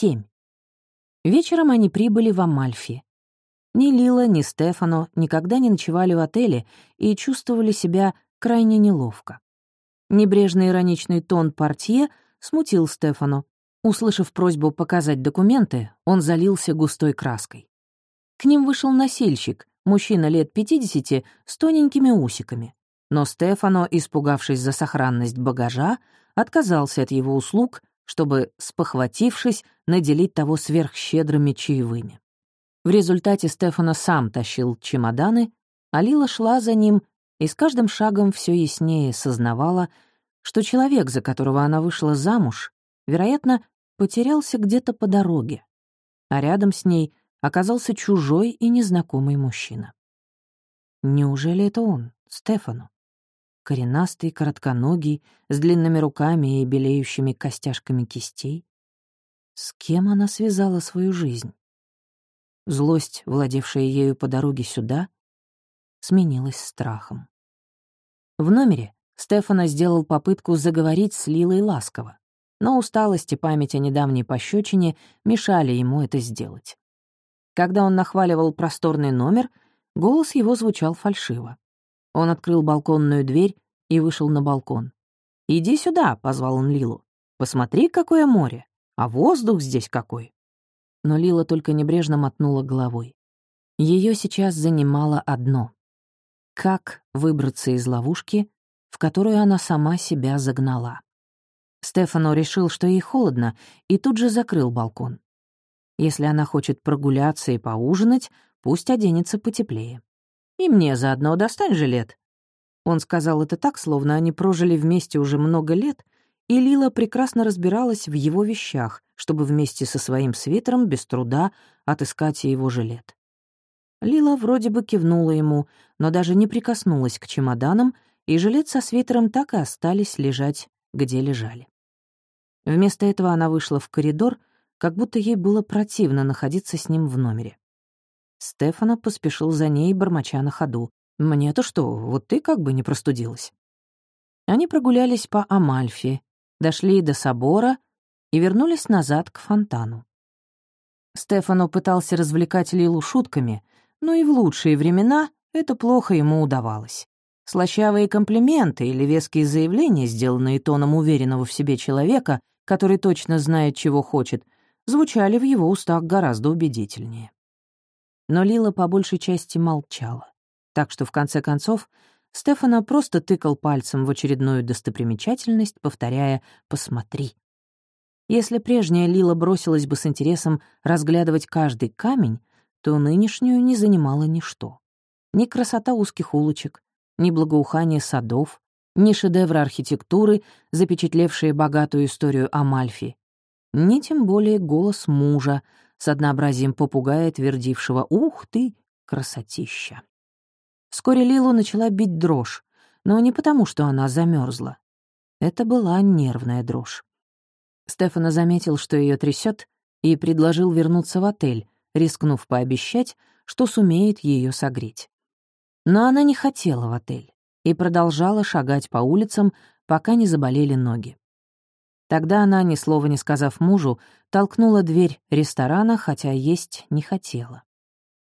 семь. Вечером они прибыли в Амальфи. Ни Лила, ни Стефано никогда не ночевали в отеле и чувствовали себя крайне неловко. Небрежный ироничный тон портье смутил Стефано. Услышав просьбу показать документы, он залился густой краской. К ним вышел носильщик, мужчина лет 50 с тоненькими усиками. Но Стефано, испугавшись за сохранность багажа, отказался от его услуг, чтобы, спохватившись, наделить того сверхщедрыми чаевыми. В результате Стефано сам тащил чемоданы, а Лила шла за ним и с каждым шагом все яснее сознавала, что человек, за которого она вышла замуж, вероятно, потерялся где-то по дороге, а рядом с ней оказался чужой и незнакомый мужчина. Неужели это он, Стефану? Коренастый, коротконогий, с длинными руками и белеющими костяшками кистей? С кем она связала свою жизнь? Злость, владевшая ею по дороге сюда, сменилась страхом. В номере Стефана сделал попытку заговорить с Лилой ласково, но усталость и память о недавней пощечине мешали ему это сделать. Когда он нахваливал просторный номер, голос его звучал фальшиво. Он открыл балконную дверь и вышел на балкон. «Иди сюда», — позвал он Лилу. «Посмотри, какое море, а воздух здесь какой». Но Лила только небрежно мотнула головой. Ее сейчас занимало одно — как выбраться из ловушки, в которую она сама себя загнала. Стефано решил, что ей холодно, и тут же закрыл балкон. Если она хочет прогуляться и поужинать, пусть оденется потеплее. И мне заодно достань жилет. Он сказал это так, словно они прожили вместе уже много лет, и Лила прекрасно разбиралась в его вещах, чтобы вместе со своим свитером без труда отыскать его жилет. Лила вроде бы кивнула ему, но даже не прикоснулась к чемоданам, и жилет со свитером так и остались лежать, где лежали. Вместо этого она вышла в коридор — как будто ей было противно находиться с ним в номере. Стефана поспешил за ней, бормоча на ходу. «Мне-то что, вот ты как бы не простудилась». Они прогулялись по Амальфи, дошли до собора и вернулись назад к фонтану. Стефано пытался развлекать Лилу шутками, но и в лучшие времена это плохо ему удавалось. Слащавые комплименты или веские заявления, сделанные тоном уверенного в себе человека, который точно знает, чего хочет, звучали в его устах гораздо убедительнее. Но Лила по большей части молчала, так что в конце концов Стефана просто тыкал пальцем в очередную достопримечательность, повторяя «посмотри». Если прежняя Лила бросилась бы с интересом разглядывать каждый камень, то нынешнюю не занимала ничто. Ни красота узких улочек, ни благоухание садов, ни шедевры архитектуры, запечатлевшие богатую историю Амальфи, ни тем более голос мужа с однообразием попугая, твердившего «Ух ты, красотища!». Вскоре Лилу начала бить дрожь, но не потому, что она замерзла. Это была нервная дрожь. Стефана заметил, что ее трясет, и предложил вернуться в отель, рискнув пообещать, что сумеет ее согреть. Но она не хотела в отель и продолжала шагать по улицам, пока не заболели ноги. Тогда она, ни слова не сказав мужу, толкнула дверь ресторана, хотя есть не хотела.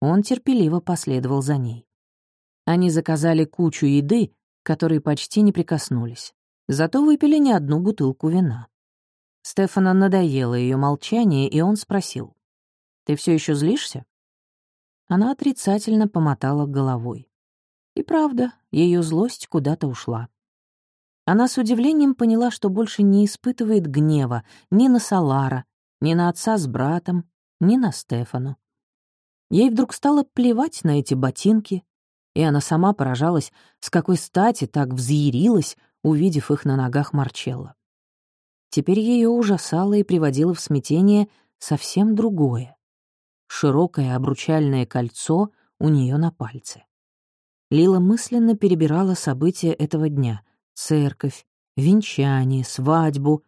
Он терпеливо последовал за ней. Они заказали кучу еды, которой почти не прикоснулись. Зато выпили не одну бутылку вина. Стефана надоело ее молчание, и он спросил. «Ты все еще злишься?» Она отрицательно помотала головой. И правда, ее злость куда-то ушла. Она с удивлением поняла, что больше не испытывает гнева ни на Салара, ни на отца с братом, ни на Стефану. Ей вдруг стало плевать на эти ботинки, и она сама поражалась, с какой стати так взъярилась, увидев их на ногах Марчелла. Теперь ее ужасало и приводило в смятение совсем другое. Широкое обручальное кольцо у нее на пальце. Лила мысленно перебирала события этого дня, церковь, венчание, свадьбу.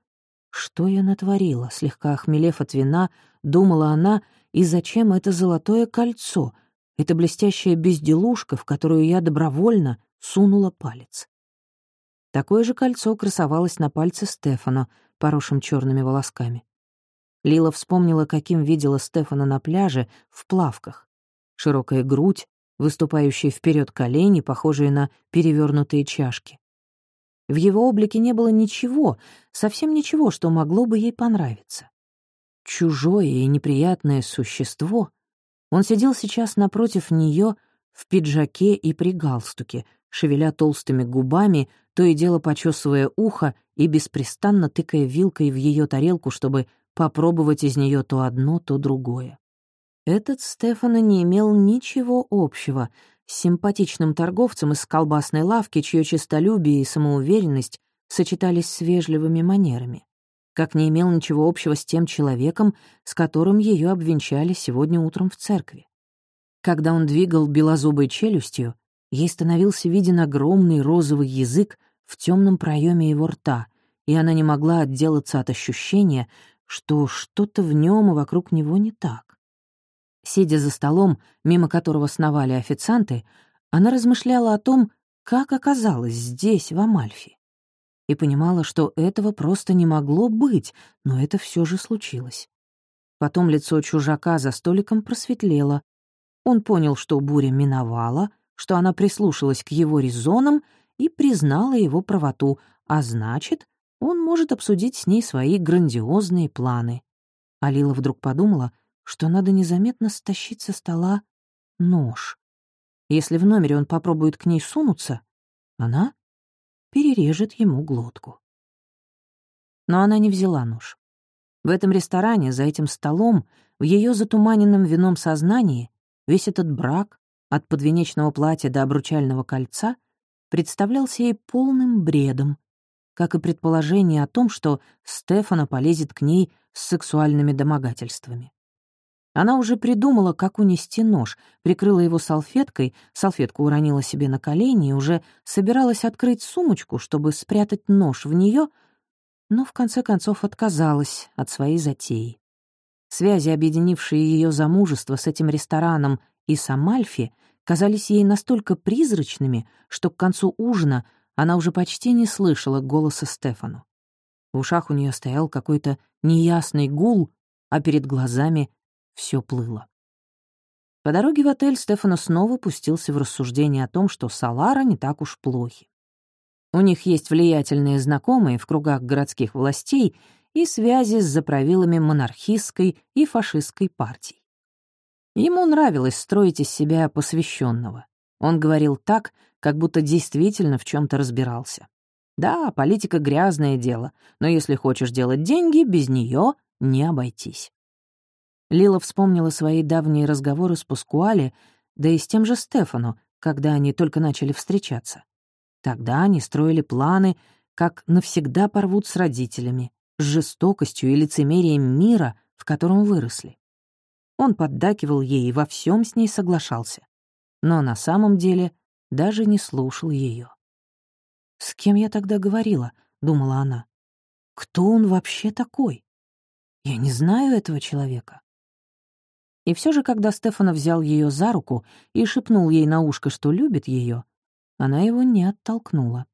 Что я натворила, слегка охмелев от вина, думала она, и зачем это золотое кольцо, эта блестящая безделушка, в которую я добровольно сунула палец. Такое же кольцо красовалось на пальце Стефана, поросшим черными волосками. Лила вспомнила, каким видела Стефана на пляже в плавках. Широкая грудь, выступающие вперед колени, похожие на перевернутые чашки. В его облике не было ничего, совсем ничего, что могло бы ей понравиться. Чужое и неприятное существо. Он сидел сейчас напротив нее в пиджаке и при галстуке, шевеля толстыми губами, то и дело почесывая ухо и беспрестанно тыкая вилкой в ее тарелку, чтобы попробовать из нее то одно, то другое. Этот Стефана не имел ничего общего симпатичным торговцем из колбасной лавки, чье честолюбие и самоуверенность сочетались с вежливыми манерами, как не имел ничего общего с тем человеком, с которым ее обвенчали сегодня утром в церкви. Когда он двигал белозубой челюстью, ей становился виден огромный розовый язык в темном проеме его рта, и она не могла отделаться от ощущения, что что-то в нем и вокруг него не так. Сидя за столом, мимо которого сновали официанты, она размышляла о том, как оказалась здесь, в Амальфи. И понимала, что этого просто не могло быть, но это все же случилось. Потом лицо чужака за столиком просветлело. Он понял, что буря миновала, что она прислушалась к его резонам и признала его правоту, а значит, он может обсудить с ней свои грандиозные планы. Алила вдруг подумала, что надо незаметно стащить со стола нож. Если в номере он попробует к ней сунуться, она перережет ему глотку. Но она не взяла нож. В этом ресторане, за этим столом, в ее затуманенном вином сознании, весь этот брак, от подвенечного платья до обручального кольца, представлялся ей полным бредом, как и предположение о том, что Стефана полезет к ней с сексуальными домогательствами. Она уже придумала, как унести нож, прикрыла его салфеткой, салфетку уронила себе на колени и уже собиралась открыть сумочку, чтобы спрятать нож в нее, но в конце концов отказалась от своей затеи. Связи, объединившие ее замужество с этим рестораном и с Амальфи, казались ей настолько призрачными, что к концу ужина она уже почти не слышала голоса Стефану. В ушах у нее стоял какой-то неясный гул, а перед глазами все плыло. По дороге в отель Стефано снова пустился в рассуждение о том, что Салара не так уж плохи. У них есть влиятельные знакомые в кругах городских властей и связи с заправилами монархистской и фашистской партий. Ему нравилось строить из себя посвященного. Он говорил так, как будто действительно в чем то разбирался. Да, политика — грязное дело, но если хочешь делать деньги, без нее не обойтись. Лила вспомнила свои давние разговоры с Пускуале, да и с тем же Стефану, когда они только начали встречаться. Тогда они строили планы, как навсегда порвут с родителями, с жестокостью и лицемерием мира, в котором выросли. Он поддакивал ей и во всем с ней соглашался. Но на самом деле даже не слушал ее. «С кем я тогда говорила?» — думала она. «Кто он вообще такой? Я не знаю этого человека». И все же, когда Стефана взял ее за руку и шепнул ей на ушко, что любит ее, она его не оттолкнула.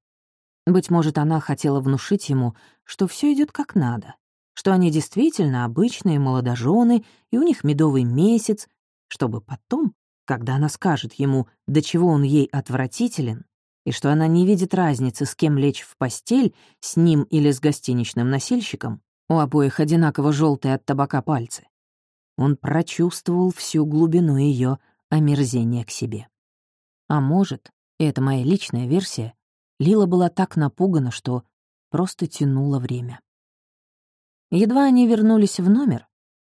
Быть может, она хотела внушить ему, что все идет как надо, что они действительно обычные молодожены, и у них медовый месяц, чтобы потом, когда она скажет ему, до чего он ей отвратителен, и что она не видит разницы, с кем лечь в постель, с ним или с гостиничным носильщиком, у обоих одинаково желтые от табака пальцы, он прочувствовал всю глубину ее омерзения к себе. А может, и это моя личная версия, Лила была так напугана, что просто тянула время. Едва они вернулись в номер,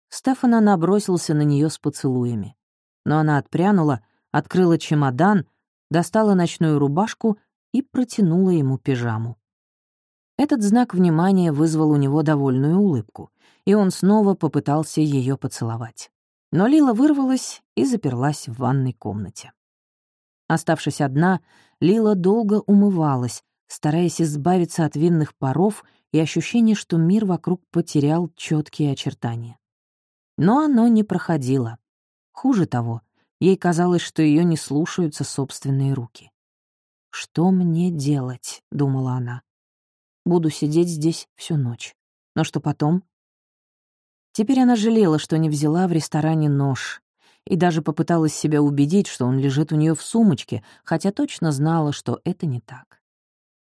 Стефана набросился на нее с поцелуями. Но она отпрянула, открыла чемодан, достала ночную рубашку и протянула ему пижаму. Этот знак внимания вызвал у него довольную улыбку, и он снова попытался ее поцеловать. Но Лила вырвалась и заперлась в ванной комнате. Оставшись одна, Лила долго умывалась, стараясь избавиться от винных паров и ощущения, что мир вокруг потерял четкие очертания. Но оно не проходило. Хуже того, ей казалось, что ее не слушаются собственные руки. «Что мне делать?» — думала она. Буду сидеть здесь всю ночь. Но что потом? Теперь она жалела, что не взяла в ресторане нож, и даже попыталась себя убедить, что он лежит у нее в сумочке, хотя точно знала, что это не так.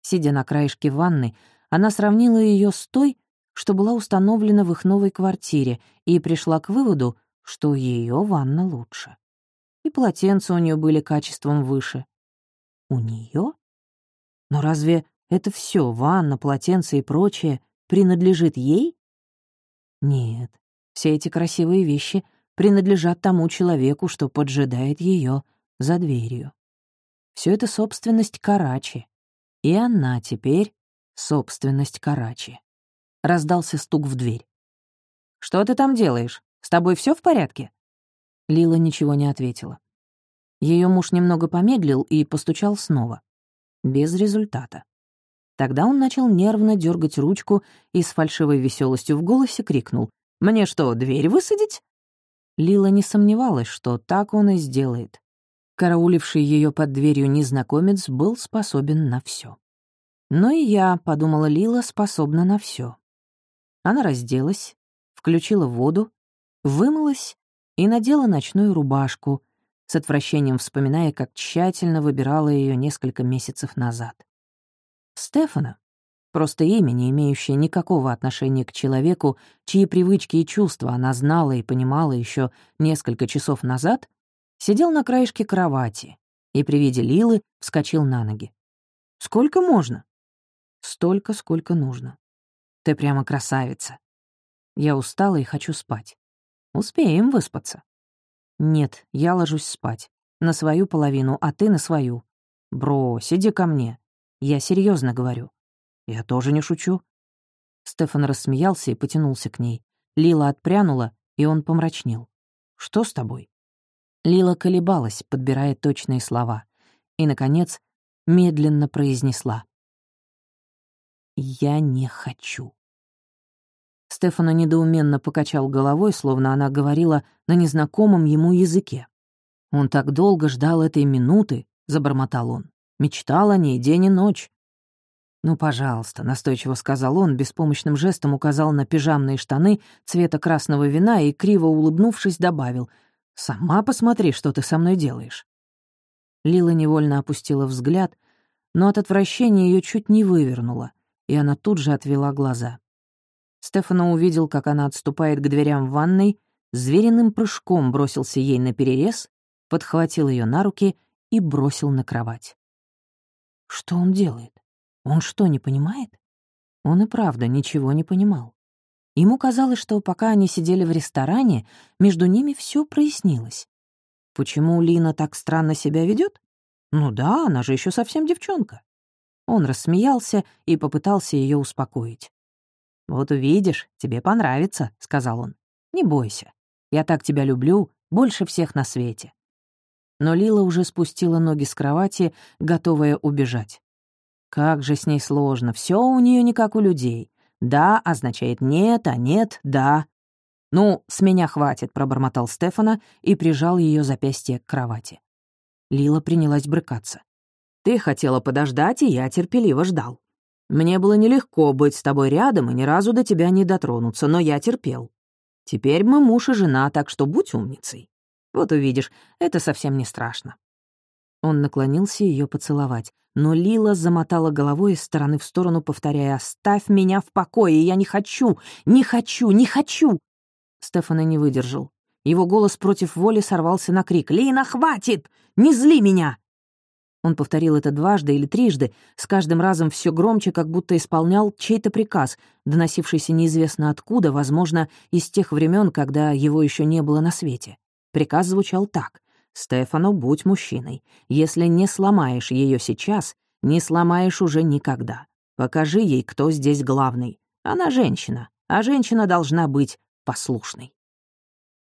Сидя на краешке ванны, она сравнила ее с той, что была установлена в их новой квартире, и пришла к выводу, что ее ванна лучше. И полотенца у нее были качеством выше. У нее? Но разве это все ванна, полотенце и прочее, принадлежит ей? Нет, все эти красивые вещи принадлежат тому человеку, что поджидает ее за дверью. Все это собственность Карачи. И она теперь собственность Карачи. Раздался стук в дверь. «Что ты там делаешь? С тобой все в порядке?» Лила ничего не ответила. Ее муж немного помедлил и постучал снова. Без результата. Тогда он начал нервно дергать ручку и с фальшивой веселостью в голосе крикнул. «Мне что, дверь высадить?» Лила не сомневалась, что так он и сделает. Карауливший ее под дверью незнакомец был способен на все. Но и я, — подумала Лила, — способна на все. Она разделась, включила воду, вымылась и надела ночную рубашку, с отвращением вспоминая, как тщательно выбирала ее несколько месяцев назад. Стефана. Просто имя, не имеющее никакого отношения к человеку, чьи привычки и чувства она знала и понимала еще несколько часов назад, сидел на краешке кровати и при виде Лилы вскочил на ноги. «Сколько можно?» «Столько, сколько нужно. Ты прямо красавица. Я устала и хочу спать. Успеем выспаться». «Нет, я ложусь спать. На свою половину, а ты на свою. Брось, иди ко мне. Я серьезно говорю. Я тоже не шучу. Стефан рассмеялся и потянулся к ней. Лила отпрянула, и он помрачнел. «Что с тобой?» Лила колебалась, подбирая точные слова, и, наконец, медленно произнесла. «Я не хочу». Стефана недоуменно покачал головой, словно она говорила на незнакомом ему языке. «Он так долго ждал этой минуты», — забормотал он. Мечтал о ней день и ночь. «Ну, пожалуйста», — настойчиво сказал он, беспомощным жестом указал на пижамные штаны цвета красного вина и, криво улыбнувшись, добавил, «Сама посмотри, что ты со мной делаешь». Лила невольно опустила взгляд, но от отвращения ее чуть не вывернула, и она тут же отвела глаза. Стефано увидел, как она отступает к дверям ванной, звериным прыжком бросился ей на перерез, подхватил ее на руки и бросил на кровать. Что он делает? Он что, не понимает? Он и правда ничего не понимал. Ему казалось, что пока они сидели в ресторане, между ними все прояснилось. Почему Лина так странно себя ведет? Ну да, она же еще совсем девчонка. Он рассмеялся и попытался ее успокоить. «Вот увидишь, тебе понравится», — сказал он. «Не бойся. Я так тебя люблю, больше всех на свете но Лила уже спустила ноги с кровати, готовая убежать. Как же с ней сложно, все у нее не как у людей. «Да» означает «нет», а «нет» — «да». «Ну, с меня хватит», — пробормотал Стефана и прижал ее запястье к кровати. Лила принялась брыкаться. «Ты хотела подождать, и я терпеливо ждал. Мне было нелегко быть с тобой рядом и ни разу до тебя не дотронуться, но я терпел. Теперь мы муж и жена, так что будь умницей. Вот увидишь, это совсем не страшно». Он наклонился ее поцеловать, но Лила замотала головой из стороны в сторону, повторяя «Оставь меня в покое, я не хочу, не хочу, не хочу!» Стефана не выдержал. Его голос против воли сорвался на крик «Лина, хватит! Не зли меня!» Он повторил это дважды или трижды, с каждым разом все громче, как будто исполнял чей-то приказ, доносившийся неизвестно откуда, возможно, из тех времен, когда его еще не было на свете. Приказ звучал так. «Стефано, будь мужчиной. Если не сломаешь ее сейчас, не сломаешь уже никогда. Покажи ей, кто здесь главный. Она женщина, а женщина должна быть послушной».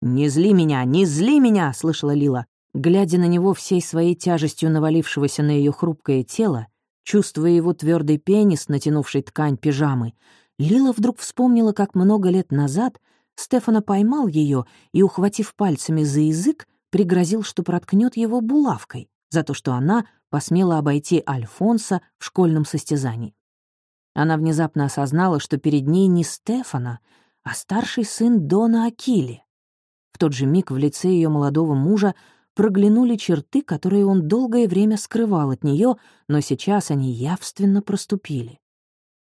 «Не зли меня, не зли меня!» — слышала Лила, глядя на него всей своей тяжестью навалившегося на ее хрупкое тело, чувствуя его твердый пенис, натянувший ткань пижамы, Лила вдруг вспомнила, как много лет назад Стефана поймал ее и, ухватив пальцами за язык, пригрозил, что проткнет его булавкой за то, что она посмела обойти Альфонса в школьном состязании. Она внезапно осознала, что перед ней не Стефана, а старший сын Дона Акили. В тот же миг в лице ее молодого мужа проглянули черты, которые он долгое время скрывал от нее, но сейчас они явственно проступили.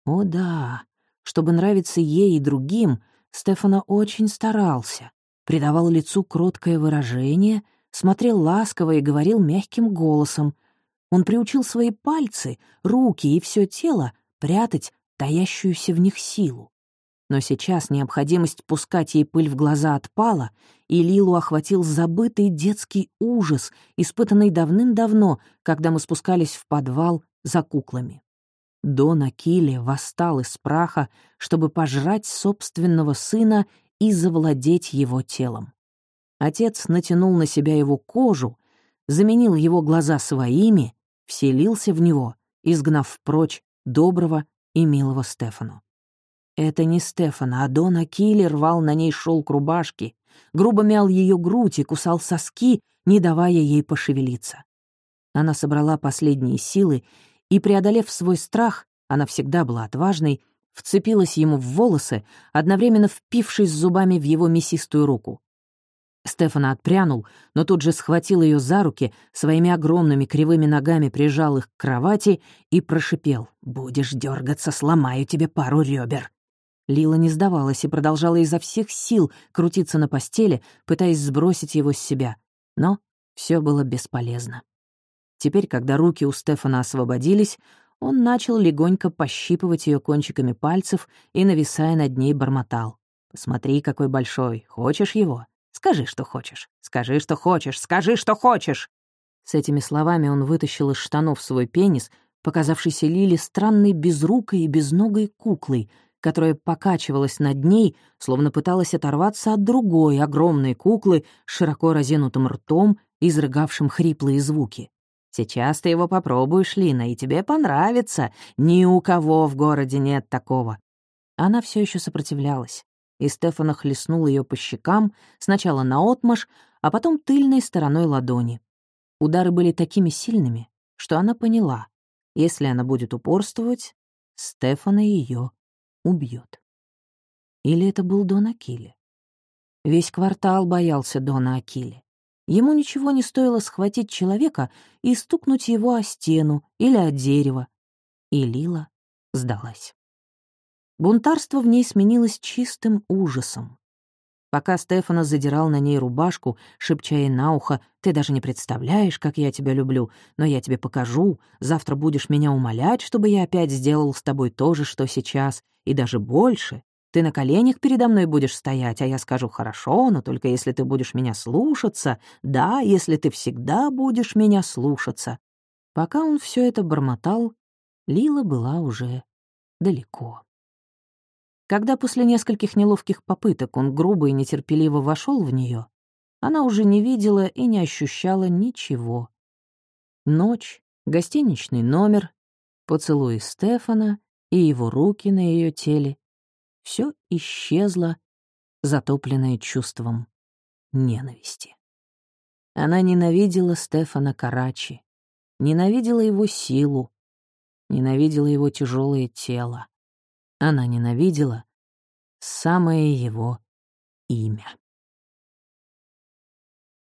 О да, чтобы нравиться ей и другим, Стефана очень старался, придавал лицу кроткое выражение, смотрел ласково и говорил мягким голосом. Он приучил свои пальцы, руки и все тело прятать таящуюся в них силу. Но сейчас необходимость пускать ей пыль в глаза отпала, и Лилу охватил забытый детский ужас, испытанный давным-давно, когда мы спускались в подвал за куклами. Дон Акиле восстал из праха, чтобы пожрать собственного сына и завладеть его телом. Отец натянул на себя его кожу, заменил его глаза своими, вселился в него, изгнав прочь доброго и милого Стефану. Это не Стефана, а Дон Акили рвал на ней шелк рубашки, грубо мял ее грудь и кусал соски, не давая ей пошевелиться. Она собрала последние силы и, преодолев свой страх, она всегда была отважной, вцепилась ему в волосы, одновременно впившись зубами в его мясистую руку. Стефана отпрянул, но тут же схватил ее за руки, своими огромными кривыми ногами прижал их к кровати и прошипел «Будешь дергаться, сломаю тебе пару ребер. Лила не сдавалась и продолжала изо всех сил крутиться на постели, пытаясь сбросить его с себя. Но все было бесполезно. Теперь, когда руки у Стефана освободились, он начал легонько пощипывать ее кончиками пальцев и, нависая над ней, бормотал. «Посмотри, какой большой. Хочешь его? Скажи, что хочешь. Скажи, что хочешь. Скажи, что хочешь!» С этими словами он вытащил из штанов свой пенис, показавшийся Лиле странной безрукой и безногой куклой — которая покачивалась над ней, словно пыталась оторваться от другой огромной куклы с широко разинутым ртом, изрыгавшим хриплые звуки. «Сейчас ты его попробуешь, Лина, и тебе понравится. Ни у кого в городе нет такого». Она все еще сопротивлялась, и Стефана хлестнул ее по щекам, сначала наотмашь, а потом тыльной стороной ладони. Удары были такими сильными, что она поняла, если она будет упорствовать, Стефана ее убьет. Или это был Дон Акили? Весь квартал боялся Дона Акили. Ему ничего не стоило схватить человека и стукнуть его о стену или о дерево. И Лила сдалась. Бунтарство в ней сменилось чистым ужасом. Пока Стефана задирал на ней рубашку, шепча ей на ухо, «Ты даже не представляешь, как я тебя люблю, но я тебе покажу. Завтра будешь меня умолять, чтобы я опять сделал с тобой то же, что сейчас, и даже больше. Ты на коленях передо мной будешь стоять, а я скажу «хорошо», но только если ты будешь меня слушаться, да, если ты всегда будешь меня слушаться». Пока он все это бормотал, Лила была уже далеко. Когда после нескольких неловких попыток он грубо и нетерпеливо вошел в нее, она уже не видела и не ощущала ничего. Ночь, гостиничный номер, поцелуи Стефана и его руки на ее теле — все исчезло, затопленное чувством ненависти. Она ненавидела Стефана Карачи, ненавидела его силу, ненавидела его тяжелое тело. Она ненавидела самое его имя.